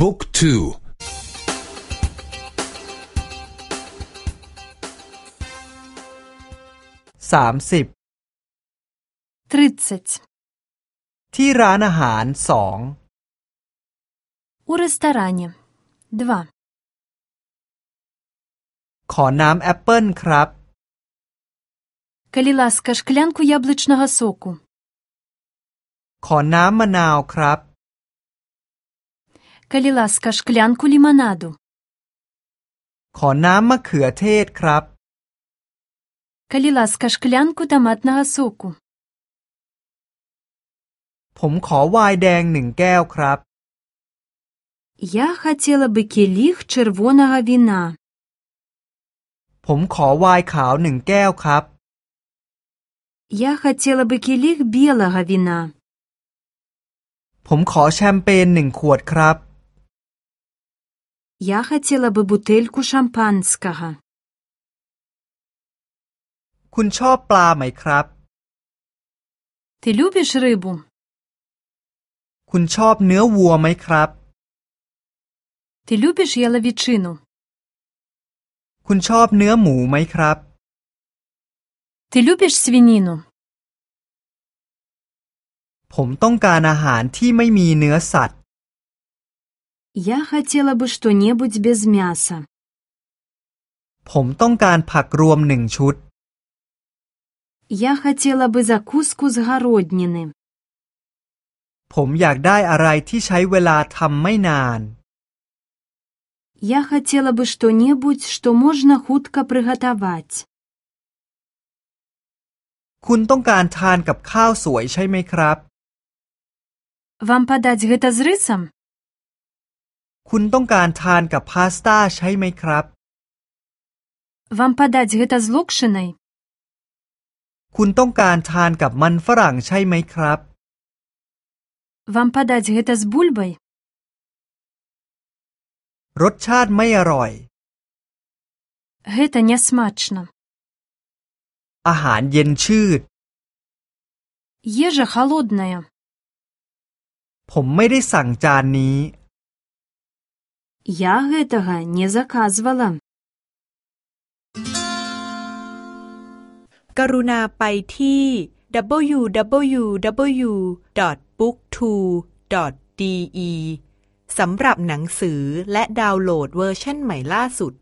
บุ๊กทูสามสิบที่ร้านอาหารสอง У ресторане. Два. ขอน้ำแอปเปิลครับ Калі ласка, шклянку яблучнага соку. ขอน้ำมะนาวครับ Калі ласка, шклянку лимонаду. ขอน้ำมะเขือเทศครับ Калі ласка, шклянку томатнага соку. ผมขอไวน์แดงหนึ่งแก้วครับ Я хацела бы келіх чырвонага віна. ผมขอไวน์ขาวหนึ่งแก้วครับ Я хацела бы келіх белага віна. ผมขอแชมเปญหนึ่งขวดครับ Я хацела бы бутэльку шампанскага. คุณชอบปลาไหมครับ Ты любіш рыбу? คุณชอบเนื้อวัวไหมครับ Ты любіш ялавічыну? คุณชอบเนื้อหมูไหมครับ Ты любіш свініну? ผมต้องการอาหารที่ไม่มีเนื้อสัตว์ Я хацела бы што-небудзь без мяса. ผมต้องการผักรวมหนึ่งชุด Я хацела бы закуску з гародніны. ผมอยากได้อะไรที่ใช้เวลาทำไม่นาน Я хацела бы што-небудзь, што можна хутка прыгатаваць. คุณต้องการทานกับข้าวสวยใช่ไหมครับ Вам падаць гэта з рысам? คุณต้องการทานกับพาสต้าใช่ไหมครับ Вам падаць гэта з локшынай? คุณต้องการทานกับมันฝรั่งใช่ไหมครับ Вам падаць гэта з бульбай? รสชาติไม่อร่อย Гэта нясмачна. อาหารเย็นชืด Ежа халодная. ผมไม่ได้สั่งจานนี้ Я гэтага не заказвала. กรุณาไปที่ www.booktwo.de สำหรับหนังสือและดาวน์โหลดเวอร์ชันใหม่ล่าสุด